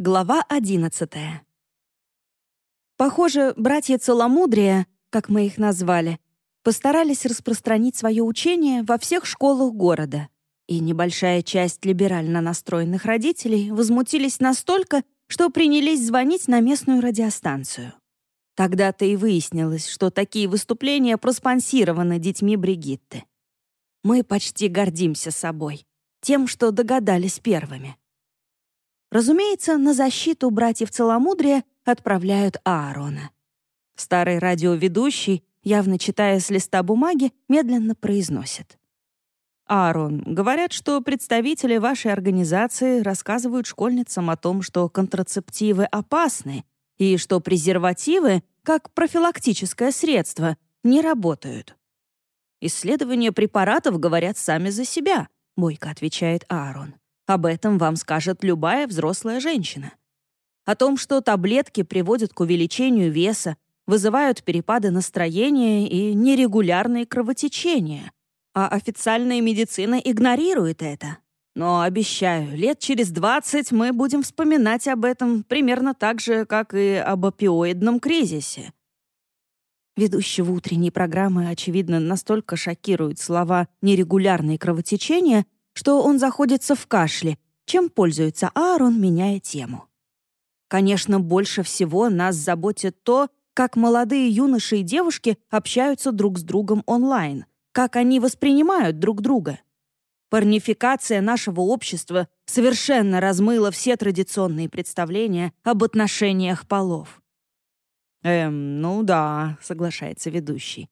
Глава одиннадцатая. Похоже, братья Целомудрия, как мы их назвали, постарались распространить свое учение во всех школах города, и небольшая часть либерально настроенных родителей возмутились настолько, что принялись звонить на местную радиостанцию. Тогда-то и выяснилось, что такие выступления проспонсированы детьми Бригитты. Мы почти гордимся собой, тем, что догадались первыми. Разумеется, на защиту братьев Целомудрия отправляют Аарона. Старый радиоведущий, явно читая с листа бумаги, медленно произносит. «Аарон, говорят, что представители вашей организации рассказывают школьницам о том, что контрацептивы опасны и что презервативы, как профилактическое средство, не работают». «Исследования препаратов говорят сами за себя», — бойко отвечает Аарон. Об этом вам скажет любая взрослая женщина. О том, что таблетки приводят к увеличению веса, вызывают перепады настроения и нерегулярные кровотечения. А официальная медицина игнорирует это. Но, обещаю, лет через 20 мы будем вспоминать об этом примерно так же, как и об опиоидном кризисе. Ведущего утренней программы, очевидно, настолько шокируют слова «нерегулярные кровотечения», что он заходится в кашле, чем пользуется Аарон, меняя тему. Конечно, больше всего нас заботит то, как молодые юноши и девушки общаются друг с другом онлайн, как они воспринимают друг друга. Парнификация нашего общества совершенно размыла все традиционные представления об отношениях полов. «Эм, ну да», — соглашается ведущий.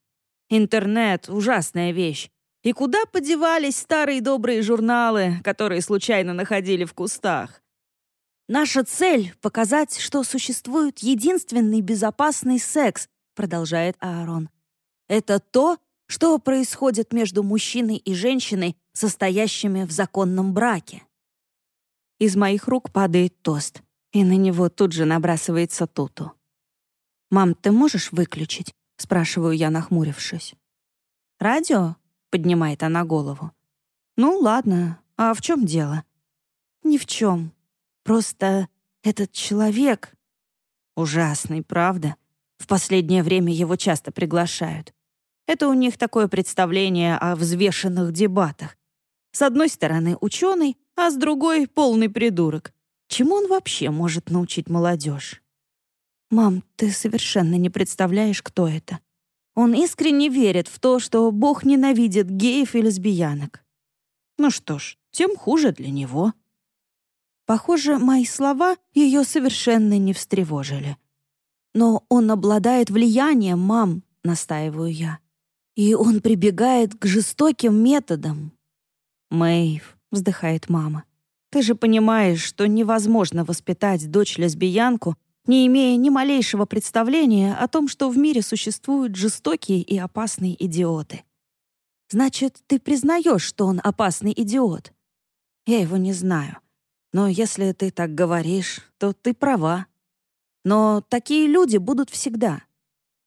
«Интернет — ужасная вещь, и куда подевались старые добрые журналы, которые случайно находили в кустах? «Наша цель — показать, что существует единственный безопасный секс», продолжает Аарон. «Это то, что происходит между мужчиной и женщиной, состоящими в законном браке». Из моих рук падает тост, и на него тут же набрасывается Туту. «Мам, ты можешь выключить?» — спрашиваю я, нахмурившись. «Радио?» Поднимает она голову. «Ну, ладно, а в чем дело?» «Ни в чем. Просто этот человек...» «Ужасный, правда? В последнее время его часто приглашают. Это у них такое представление о взвешенных дебатах. С одной стороны ученый, а с другой — полный придурок. Чему он вообще может научить молодежь?» «Мам, ты совершенно не представляешь, кто это. Он искренне верит в то, что Бог ненавидит геев и лесбиянок. Ну что ж, тем хуже для него. Похоже, мои слова ее совершенно не встревожили. «Но он обладает влиянием, мам», — настаиваю я. «И он прибегает к жестоким методам». «Мэйв», — вздыхает мама, — «ты же понимаешь, что невозможно воспитать дочь-лесбиянку не имея ни малейшего представления о том, что в мире существуют жестокие и опасные идиоты. Значит, ты признаешь, что он опасный идиот? Я его не знаю. Но если ты так говоришь, то ты права. Но такие люди будут всегда.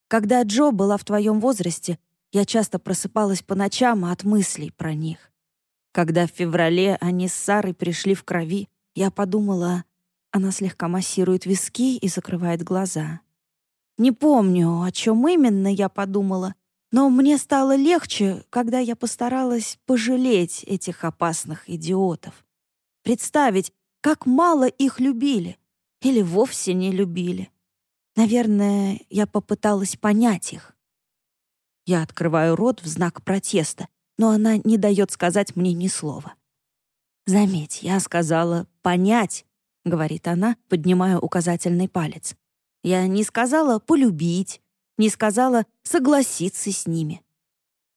Когда Джо была в твоем возрасте, я часто просыпалась по ночам от мыслей про них. Когда в феврале они с Сарой пришли в крови, я подумала, она слегка массирует виски и закрывает глаза. Не помню, о чем именно я подумала, но мне стало легче, когда я постаралась пожалеть этих опасных идиотов. Представить, как мало их любили или вовсе не любили. Наверное, я попыталась понять их. Я открываю рот в знак протеста, но она не дает сказать мне ни слова. Заметь, я сказала «понять», — говорит она, поднимая указательный палец. «Я не сказала полюбить, не сказала согласиться с ними.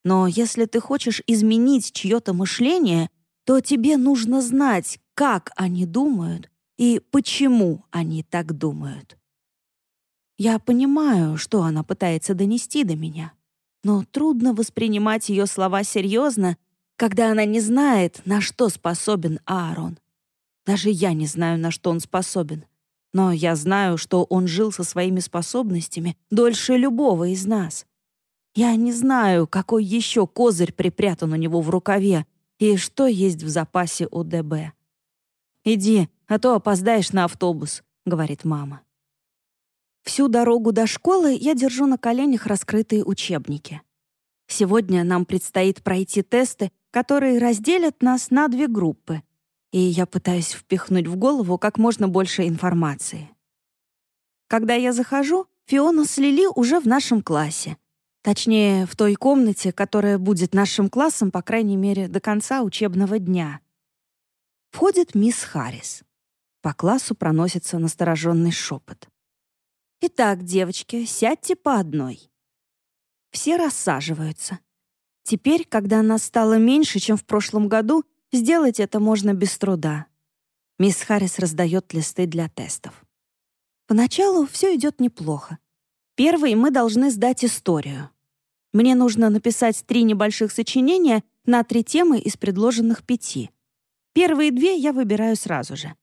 Но если ты хочешь изменить чье-то мышление, то тебе нужно знать, как они думают и почему они так думают. Я понимаю, что она пытается донести до меня, но трудно воспринимать ее слова серьезно, когда она не знает, на что способен Аарон. Даже я не знаю, на что он способен. Но я знаю, что он жил со своими способностями дольше любого из нас. Я не знаю, какой еще козырь припрятан у него в рукаве и что есть в запасе у ДБ. Иди, а то опоздаешь на автобус», — говорит мама. Всю дорогу до школы я держу на коленях раскрытые учебники. Сегодня нам предстоит пройти тесты, которые разделят нас на две группы, и я пытаюсь впихнуть в голову как можно больше информации. Когда я захожу, Фиона с Лили уже в нашем классе. Точнее, в той комнате, которая будет нашим классом, по крайней мере, до конца учебного дня. Входит мисс Харрис. По классу проносится настороженный шепот. «Итак, девочки, сядьте по одной». Все рассаживаются. Теперь, когда нас стало меньше, чем в прошлом году, сделать это можно без труда. Мисс Харрис раздает листы для тестов. Поначалу все идет неплохо. Первый мы должны сдать историю. Мне нужно написать три небольших сочинения на три темы из предложенных пяти. Первые две я выбираю сразу же.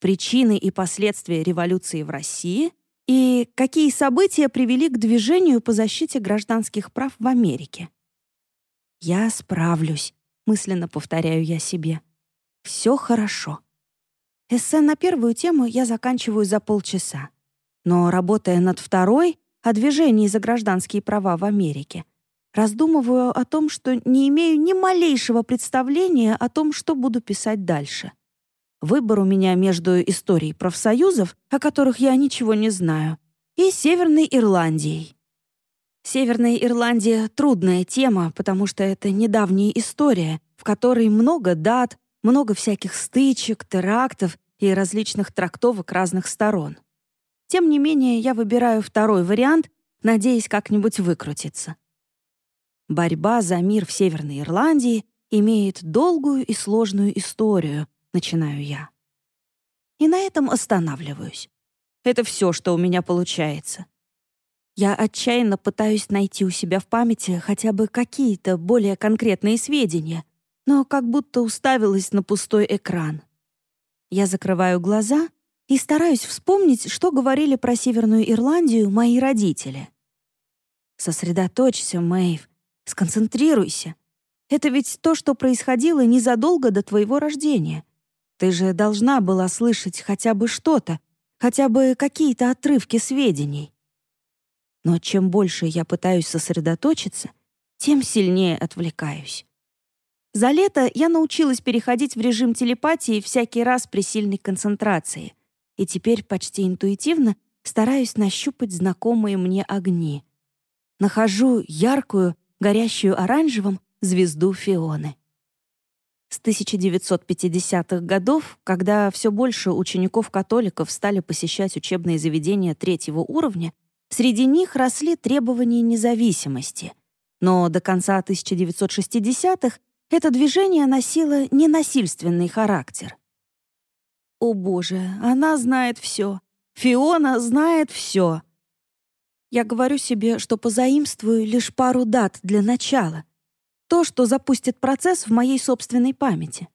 Причины и последствия революции в России — и какие события привели к движению по защите гражданских прав в Америке. «Я справлюсь», — мысленно повторяю я себе. «Все хорошо». Эссе на первую тему я заканчиваю за полчаса. Но, работая над второй, о движении за гражданские права в Америке, раздумываю о том, что не имею ни малейшего представления о том, что буду писать дальше. Выбор у меня между историей профсоюзов, о которых я ничего не знаю, и Северной Ирландией. Северная Ирландия — трудная тема, потому что это недавняя история, в которой много дат, много всяких стычек, терактов и различных трактовок разных сторон. Тем не менее, я выбираю второй вариант, надеясь как-нибудь выкрутиться. Борьба за мир в Северной Ирландии имеет долгую и сложную историю, начинаю я. И на этом останавливаюсь. Это все, что у меня получается. Я отчаянно пытаюсь найти у себя в памяти хотя бы какие-то более конкретные сведения, но как будто уставилась на пустой экран. Я закрываю глаза и стараюсь вспомнить, что говорили про Северную Ирландию мои родители. Сосредоточься, Мэйв, сконцентрируйся. Это ведь то, что происходило незадолго до твоего рождения — ты же должна была слышать хотя бы что-то, хотя бы какие-то отрывки сведений. Но чем больше я пытаюсь сосредоточиться, тем сильнее отвлекаюсь. За лето я научилась переходить в режим телепатии всякий раз при сильной концентрации, и теперь почти интуитивно стараюсь нащупать знакомые мне огни. Нахожу яркую, горящую оранжевым звезду Фионы. С 1950-х годов, когда все больше учеников-католиков стали посещать учебные заведения третьего уровня, среди них росли требования независимости. Но до конца 1960-х это движение носило ненасильственный характер. О боже, она знает все. Фиона знает все. Я говорю себе, что позаимствую лишь пару дат для начала — то, что запустит процесс в моей собственной памяти.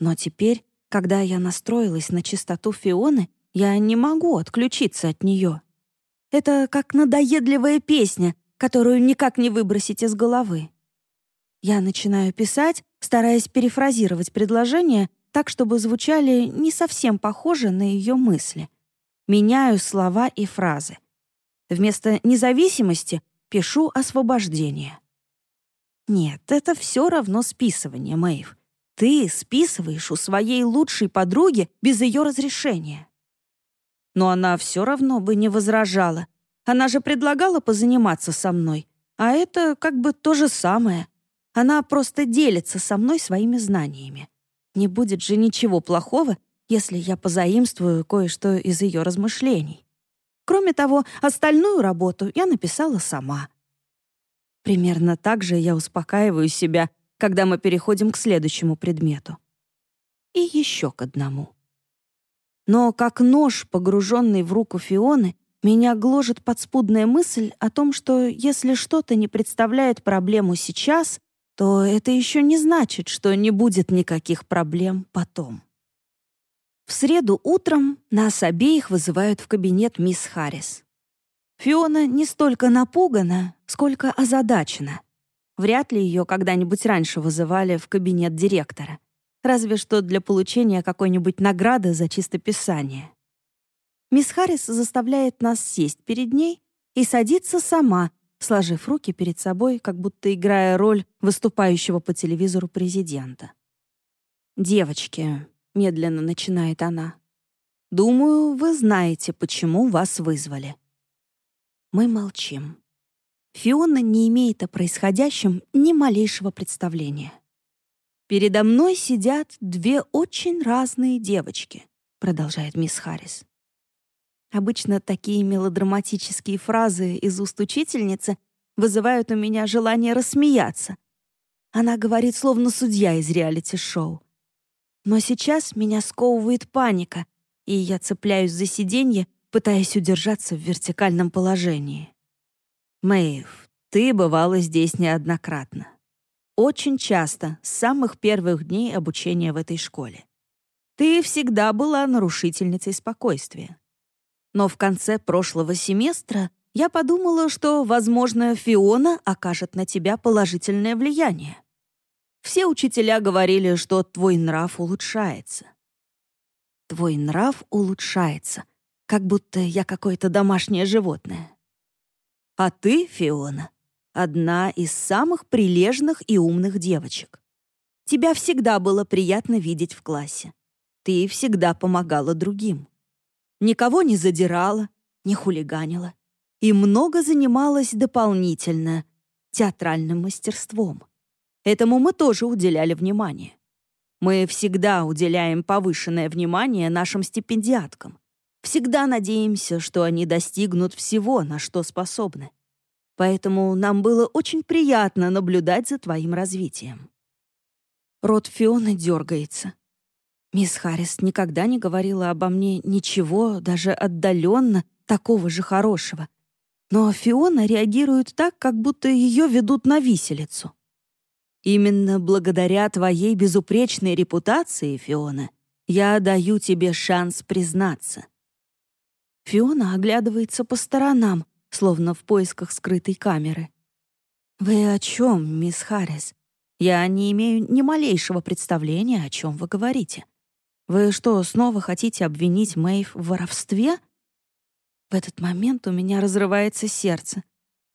Но теперь, когда я настроилась на чистоту Фионы, я не могу отключиться от нее. Это как надоедливая песня, которую никак не выбросить из головы. Я начинаю писать, стараясь перефразировать предложения так, чтобы звучали не совсем похоже на ее мысли. Меняю слова и фразы. Вместо «независимости» пишу «освобождение». Нет, это все равно списывание, Мэйв. Ты списываешь у своей лучшей подруги без ее разрешения. Но она все равно бы не возражала. Она же предлагала позаниматься со мной. А это как бы то же самое. Она просто делится со мной своими знаниями. Не будет же ничего плохого, если я позаимствую кое-что из ее размышлений. Кроме того, остальную работу я написала сама. Примерно так же я успокаиваю себя, когда мы переходим к следующему предмету. И еще к одному. Но как нож, погруженный в руку Фионы, меня гложет подспудная мысль о том, что если что-то не представляет проблему сейчас, то это еще не значит, что не будет никаких проблем потом. В среду утром нас обеих вызывают в кабинет мисс Харрис. Фиона не столько напугана, сколько озадачена. Вряд ли ее когда-нибудь раньше вызывали в кабинет директора. Разве что для получения какой-нибудь награды за чистописание. Мисс Харрис заставляет нас сесть перед ней и садиться сама, сложив руки перед собой, как будто играя роль выступающего по телевизору президента. «Девочки», — медленно начинает она, — «думаю, вы знаете, почему вас вызвали». Мы молчим. Фиона не имеет о происходящем ни малейшего представления. «Передо мной сидят две очень разные девочки», — продолжает мисс Харрис. Обычно такие мелодраматические фразы из уст учительницы вызывают у меня желание рассмеяться. Она говорит, словно судья из реалити-шоу. Но сейчас меня сковывает паника, и я цепляюсь за сиденье, пытаясь удержаться в вертикальном положении. Мэйв, ты бывала здесь неоднократно. Очень часто, с самых первых дней обучения в этой школе. Ты всегда была нарушительницей спокойствия. Но в конце прошлого семестра я подумала, что, возможно, Фиона окажет на тебя положительное влияние. Все учителя говорили, что твой нрав улучшается. Твой нрав улучшается, как будто я какое-то домашнее животное. А ты, Фиона, одна из самых прилежных и умных девочек. Тебя всегда было приятно видеть в классе. Ты всегда помогала другим. Никого не задирала, не хулиганила. И много занималась дополнительно театральным мастерством. Этому мы тоже уделяли внимание. Мы всегда уделяем повышенное внимание нашим стипендиаткам. Всегда надеемся, что они достигнут всего, на что способны. Поэтому нам было очень приятно наблюдать за твоим развитием. Рот Фионы дергается. Мисс Харрис никогда не говорила обо мне ничего, даже отдаленно такого же хорошего. Но Фиона реагирует так, как будто ее ведут на виселицу. Именно благодаря твоей безупречной репутации, Фиона, я даю тебе шанс признаться. Фиона оглядывается по сторонам, словно в поисках скрытой камеры. «Вы о чем, мисс Харрис? Я не имею ни малейшего представления, о чем вы говорите. Вы что, снова хотите обвинить Мэйв в воровстве?» В этот момент у меня разрывается сердце.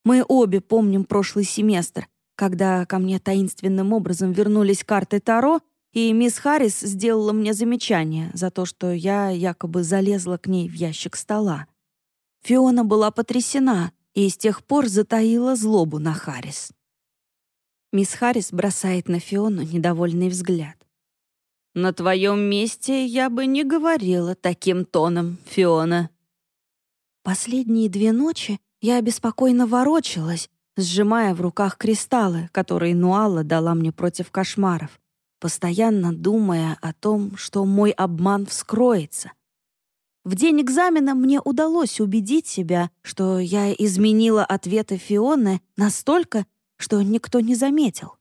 Мы обе помним прошлый семестр, когда ко мне таинственным образом вернулись карты Таро, и мисс Харрис сделала мне замечание за то, что я якобы залезла к ней в ящик стола. Фиона была потрясена и с тех пор затаила злобу на Харрис. Мисс Харрис бросает на Фиону недовольный взгляд. «На твоем месте я бы не говорила таким тоном, Фиона». Последние две ночи я беспокойно ворочалась, сжимая в руках кристаллы, которые Нуала дала мне против кошмаров, постоянно думая о том, что мой обман вскроется. В день экзамена мне удалось убедить себя, что я изменила ответы Фионы настолько, что никто не заметил.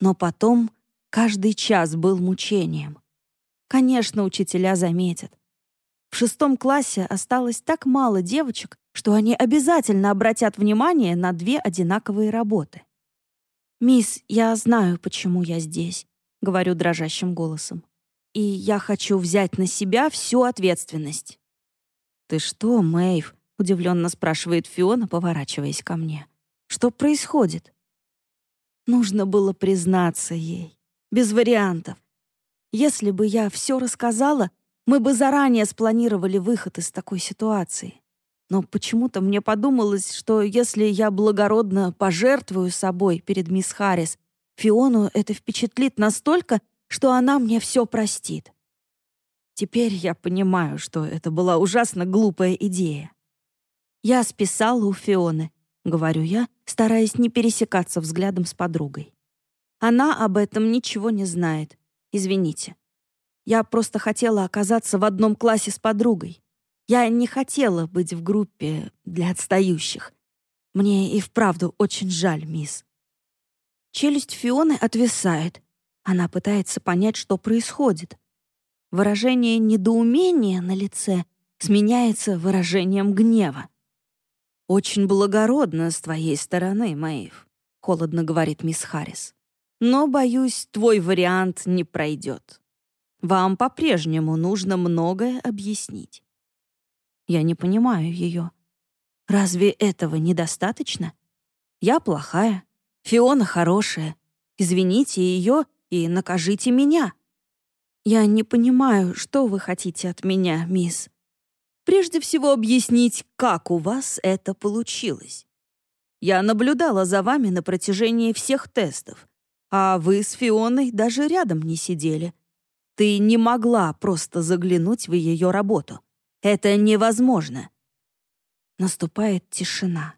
Но потом каждый час был мучением. Конечно, учителя заметят. В шестом классе осталось так мало девочек, что они обязательно обратят внимание на две одинаковые работы. «Мисс, я знаю, почему я здесь», — говорю дрожащим голосом. «И я хочу взять на себя всю ответственность». «Ты что, Мэйв?» — удивленно спрашивает Фиона, поворачиваясь ко мне. «Что происходит?» Нужно было признаться ей. Без вариантов. Если бы я все рассказала, мы бы заранее спланировали выход из такой ситуации. Но почему-то мне подумалось, что если я благородно пожертвую собой перед мисс Харрис, Фиону это впечатлит настолько, что она мне все простит. Теперь я понимаю, что это была ужасно глупая идея. Я списала у Фионы, говорю я, стараясь не пересекаться взглядом с подругой. Она об этом ничего не знает. Извините. Я просто хотела оказаться в одном классе с подругой. Я не хотела быть в группе для отстающих. Мне и вправду очень жаль, мисс. Челюсть Фионы отвисает. Она пытается понять, что происходит. Выражение недоумения на лице сменяется выражением гнева. «Очень благородно с твоей стороны, Мэйв», — холодно говорит мисс Харрис. Но, боюсь, твой вариант не пройдет. Вам по-прежнему нужно многое объяснить. Я не понимаю ее. Разве этого недостаточно? Я плохая, Фиона хорошая. Извините ее и накажите меня. Я не понимаю, что вы хотите от меня, мисс. Прежде всего объяснить, как у вас это получилось. Я наблюдала за вами на протяжении всех тестов, а вы с Фионой даже рядом не сидели. Ты не могла просто заглянуть в ее работу. Это невозможно. Наступает тишина.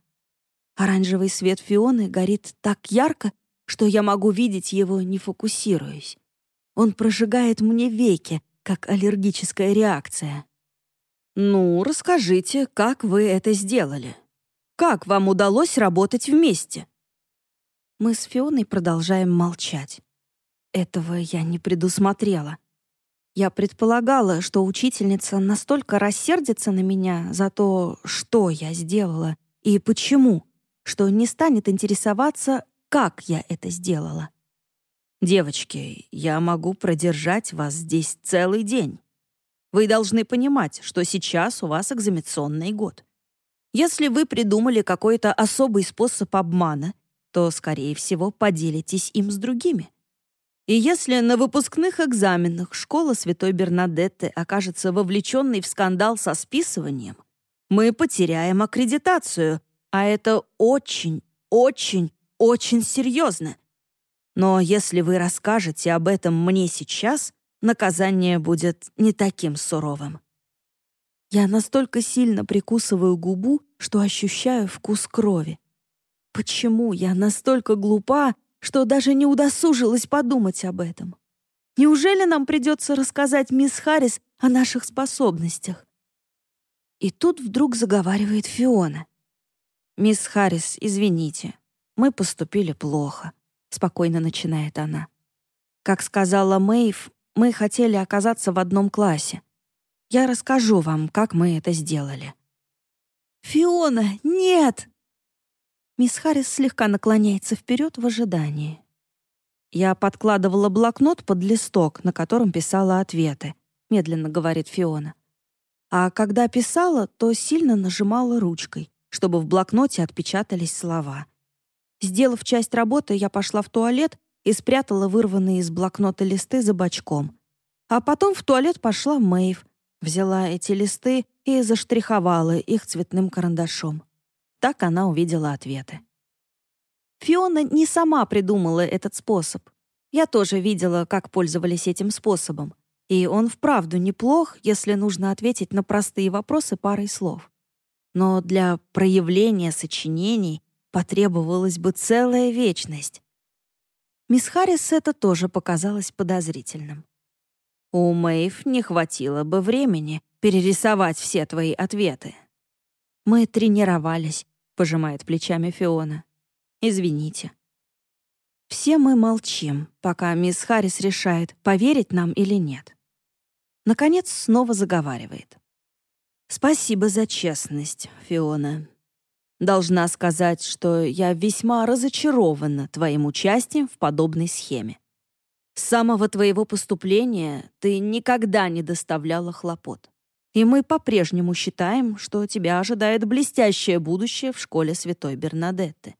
Оранжевый свет Фионы горит так ярко, что я могу видеть его, не фокусируясь. Он прожигает мне веки, как аллергическая реакция. «Ну, расскажите, как вы это сделали? Как вам удалось работать вместе?» Мы с Фионой продолжаем молчать. Этого я не предусмотрела. Я предполагала, что учительница настолько рассердится на меня за то, что я сделала и почему, что не станет интересоваться, как я это сделала. «Девочки, я могу продержать вас здесь целый день. Вы должны понимать, что сейчас у вас экзаменационный год. Если вы придумали какой-то особый способ обмана, то, скорее всего, поделитесь им с другими. И если на выпускных экзаменах школа Святой Бернадетты окажется вовлеченной в скандал со списыванием, мы потеряем аккредитацию, а это очень, очень, очень серьезно. Но если вы расскажете об этом мне сейчас, наказание будет не таким суровым. Я настолько сильно прикусываю губу, что ощущаю вкус крови. Почему я настолько глупа, что даже не удосужилась подумать об этом? Неужели нам придется рассказать мисс Харрис о наших способностях? И тут вдруг заговаривает Фиона. «Мисс Харрис, извините, мы поступили плохо», — спокойно начинает она. «Как сказала Мэйв, мы хотели оказаться в одном классе. Я расскажу вам, как мы это сделали». «Фиона, нет!» Мисс Харрис слегка наклоняется вперед в ожидании. «Я подкладывала блокнот под листок, на котором писала ответы», — медленно говорит Фиона. А когда писала, то сильно нажимала ручкой чтобы в блокноте отпечатались слова. Сделав часть работы, я пошла в туалет и спрятала вырванные из блокнота листы за бочком. А потом в туалет пошла Мэйв, взяла эти листы и заштриховала их цветным карандашом. Так она увидела ответы. Фиона не сама придумала этот способ. Я тоже видела, как пользовались этим способом. И он вправду неплох, если нужно ответить на простые вопросы парой слов но для проявления сочинений потребовалась бы целая вечность. Мисс Харрис это тоже показалось подозрительным. У Мэйв не хватило бы времени перерисовать все твои ответы. Мы тренировались, пожимает плечами Фиона. Извините. Все мы молчим, пока мисс Харрис решает, поверить нам или нет. Наконец снова заговаривает. Спасибо за честность, Фиона. Должна сказать, что я весьма разочарована твоим участием в подобной схеме. С самого твоего поступления ты никогда не доставляла хлопот. И мы по-прежнему считаем, что тебя ожидает блестящее будущее в школе Святой Бернадетты.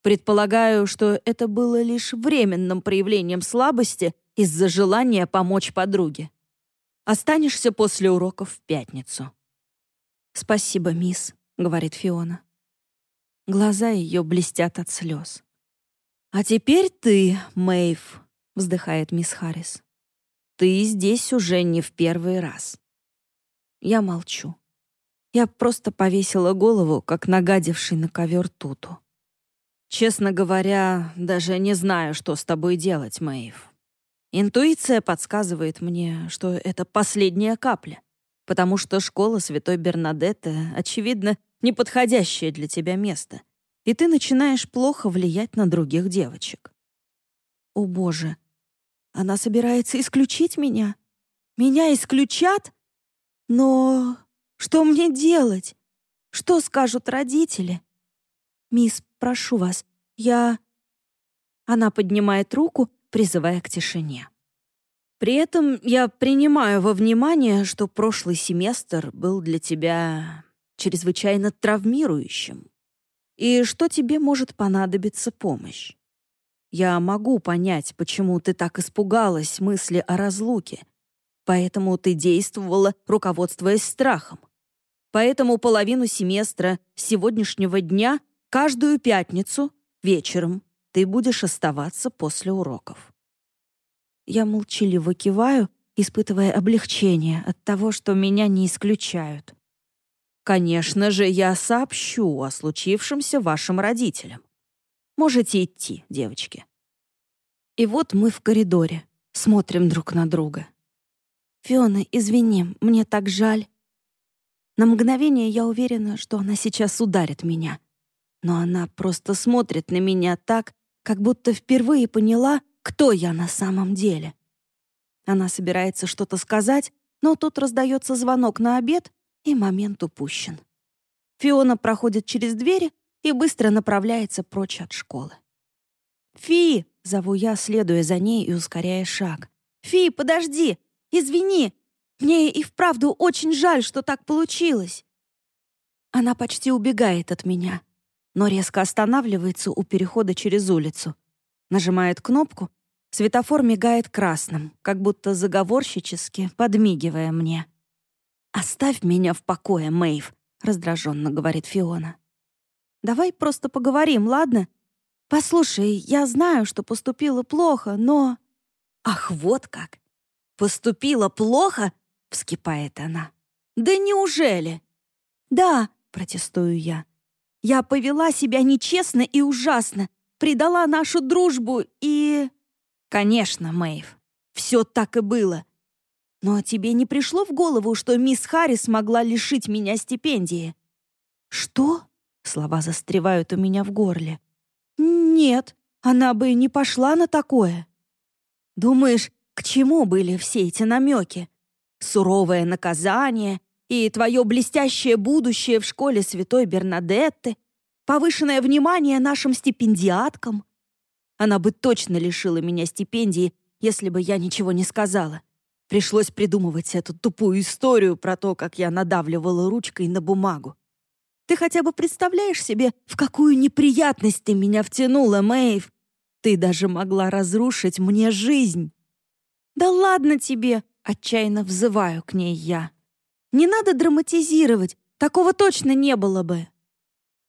Предполагаю, что это было лишь временным проявлением слабости из-за желания помочь подруге. Останешься после уроков в пятницу. «Спасибо, мисс», — говорит Фиона. Глаза ее блестят от слез. «А теперь ты, Мэйв», — вздыхает мисс Харрис. «Ты здесь уже не в первый раз». Я молчу. Я просто повесила голову, как нагадивший на ковер Туту. Честно говоря, даже не знаю, что с тобой делать, Мэйв. Интуиция подсказывает мне, что это последняя капля потому что школа Святой Бернадетты, очевидно, неподходящее для тебя место, и ты начинаешь плохо влиять на других девочек. О, Боже! Она собирается исключить меня? Меня исключат? Но что мне делать? Что скажут родители? Мисс, прошу вас, я... Она поднимает руку, призывая к тишине. При этом я принимаю во внимание, что прошлый семестр был для тебя чрезвычайно травмирующим, и что тебе может понадобиться помощь. Я могу понять, почему ты так испугалась мысли о разлуке, поэтому ты действовала, руководствуясь страхом. Поэтому половину семестра сегодняшнего дня каждую пятницу вечером ты будешь оставаться после уроков. Я молчаливо киваю, испытывая облегчение от того, что меня не исключают. Конечно же, я сообщу о случившемся вашим родителям. Можете идти, девочки. И вот мы в коридоре, смотрим друг на друга. «Фиона, извини, мне так жаль». На мгновение я уверена, что она сейчас ударит меня. Но она просто смотрит на меня так, как будто впервые поняла, кто я на самом деле. Она собирается что-то сказать, но тут раздается звонок на обед, и момент упущен. Фиона проходит через двери и быстро направляется прочь от школы. «Фи!» — зову я, следуя за ней и ускоряя шаг. «Фи, подожди! Извини! Мне и вправду очень жаль, что так получилось!» Она почти убегает от меня, но резко останавливается у перехода через улицу. Нажимает кнопку, светофор мигает красным, как будто заговорщически подмигивая мне. «Оставь меня в покое, Мэйв», — раздраженно говорит Фиона. «Давай просто поговорим, ладно? Послушай, я знаю, что поступила плохо, но...» «Ах, вот как! Поступила плохо?» — вскипает она. «Да неужели?» «Да», — протестую я. «Я повела себя нечестно и ужасно, предала нашу дружбу и...» «Конечно, Мэйв, все так и было. Но тебе не пришло в голову, что мисс Харрис могла лишить меня стипендии?» «Что?» — слова застревают у меня в горле. «Нет, она бы не пошла на такое». «Думаешь, к чему были все эти намеки? Суровое наказание и твое блестящее будущее в школе святой Бернадетты, повышенное внимание нашим стипендиаткам. Она бы точно лишила меня стипендии, если бы я ничего не сказала. Пришлось придумывать эту тупую историю про то, как я надавливала ручкой на бумагу. Ты хотя бы представляешь себе, в какую неприятность ты меня втянула, Мэйв? Ты даже могла разрушить мне жизнь. Да ладно тебе, отчаянно взываю к ней я. Не надо драматизировать, такого точно не было бы.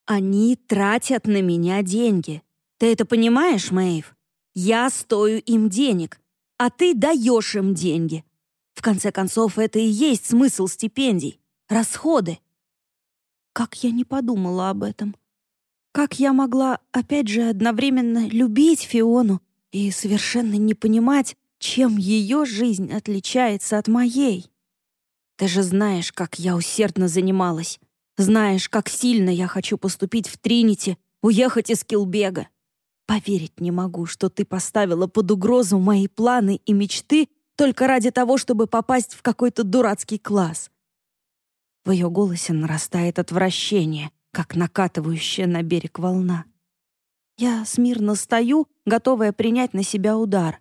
Они тратят на меня деньги. Ты это понимаешь, Мэйв? Я стою им денег, а ты даешь им деньги. В конце концов, это и есть смысл стипендий. Расходы. Как я не подумала об этом. Как я могла, опять же, одновременно любить Фиону и совершенно не понимать, чем ее жизнь отличается от моей? Ты же знаешь, как я усердно занималась. Знаешь, как сильно я хочу поступить в Тринити, уехать из Килбега. Поверить не могу, что ты поставила под угрозу мои планы и мечты только ради того, чтобы попасть в какой-то дурацкий класс. В ее голосе нарастает отвращение, как накатывающая на берег волна. Я смирно стою, готовая принять на себя удар,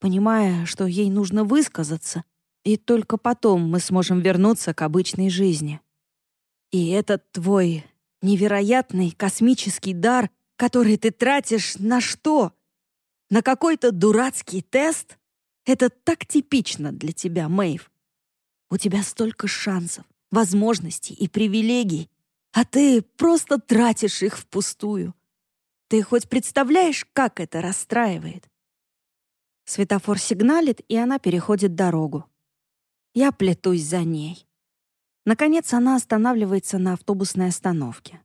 понимая, что ей нужно высказаться, и только потом мы сможем вернуться к обычной жизни. И этот твой невероятный космический дар, который ты тратишь на что? На какой-то дурацкий тест? Это так типично для тебя, Мэйв. У тебя столько шансов, возможностей и привилегий, а ты просто тратишь их впустую. Ты хоть представляешь, как это расстраивает? Светофор сигналит, и она переходит дорогу. Я плетусь за ней. Наконец она останавливается на автобусной остановке.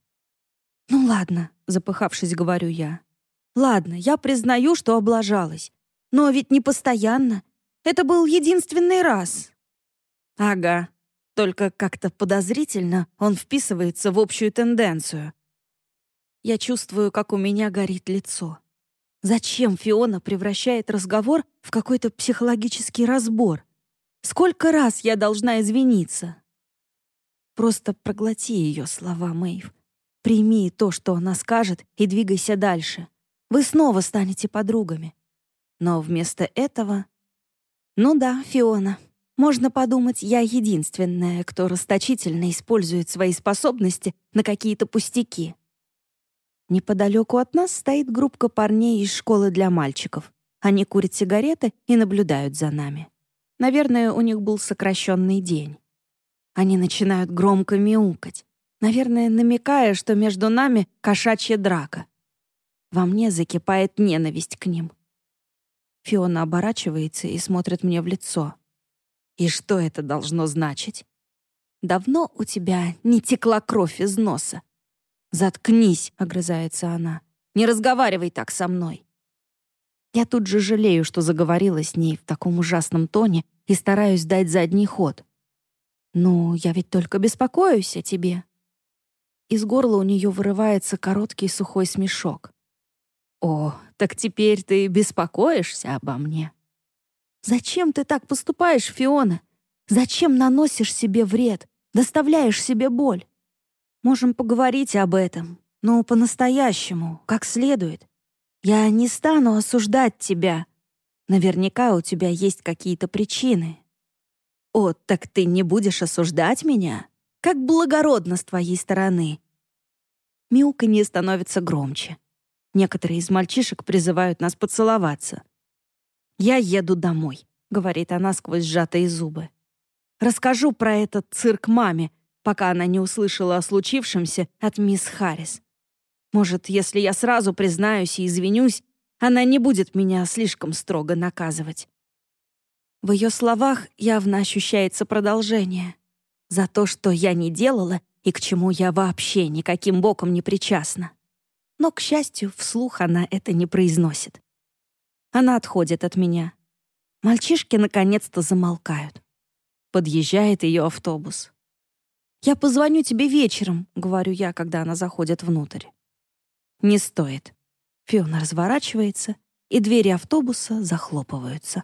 «Ну ладно», — запыхавшись, говорю я. «Ладно, я признаю, что облажалась. Но ведь не постоянно. Это был единственный раз». «Ага. Только как-то подозрительно он вписывается в общую тенденцию». Я чувствую, как у меня горит лицо. Зачем Фиона превращает разговор в какой-то психологический разбор? Сколько раз я должна извиниться? Просто проглоти ее слова, Мэйв. Прими то, что она скажет, и двигайся дальше. Вы снова станете подругами. Но вместо этого... Ну да, Фиона, можно подумать, я единственная, кто расточительно использует свои способности на какие-то пустяки. Неподалеку от нас стоит группка парней из школы для мальчиков. Они курят сигареты и наблюдают за нами. Наверное, у них был сокращенный день. Они начинают громко мяукать, наверное, намекая, что между нами кошачья драка. Во мне закипает ненависть к ним. Фиона оборачивается и смотрит мне в лицо. И что это должно значить? Давно у тебя не текла кровь из носа. «Заткнись», — огрызается она. «Не разговаривай так со мной». Я тут же жалею, что заговорила с ней в таком ужасном тоне и стараюсь дать задний ход. «Ну, я ведь только беспокоюсь о тебе». Из горла у нее вырывается короткий сухой смешок. «О, так теперь ты беспокоишься обо мне?» «Зачем ты так поступаешь, Фиона? Зачем наносишь себе вред, доставляешь себе боль? Можем поговорить об этом, но по-настоящему, как следует. Я не стану осуждать тебя. Наверняка у тебя есть какие-то причины. О, так ты не будешь осуждать меня? Как благородно с твоей стороны. Мяуканье становится громче. Некоторые из мальчишек призывают нас поцеловаться. «Я еду домой», — говорит она сквозь сжатые зубы. «Расскажу про этот цирк маме, пока она не услышала о случившемся от мисс Харрис. Может, если я сразу признаюсь и извинюсь, она не будет меня слишком строго наказывать. В ее словах явно ощущается продолжение. За то, что я не делала и к чему я вообще никаким боком не причастна. Но, к счастью, вслух она это не произносит. Она отходит от меня. Мальчишки наконец-то замолкают. Подъезжает ее автобус. «Я позвоню тебе вечером», — говорю я, когда она заходит внутрь. Не стоит. Фиона разворачивается, и двери автобуса захлопываются.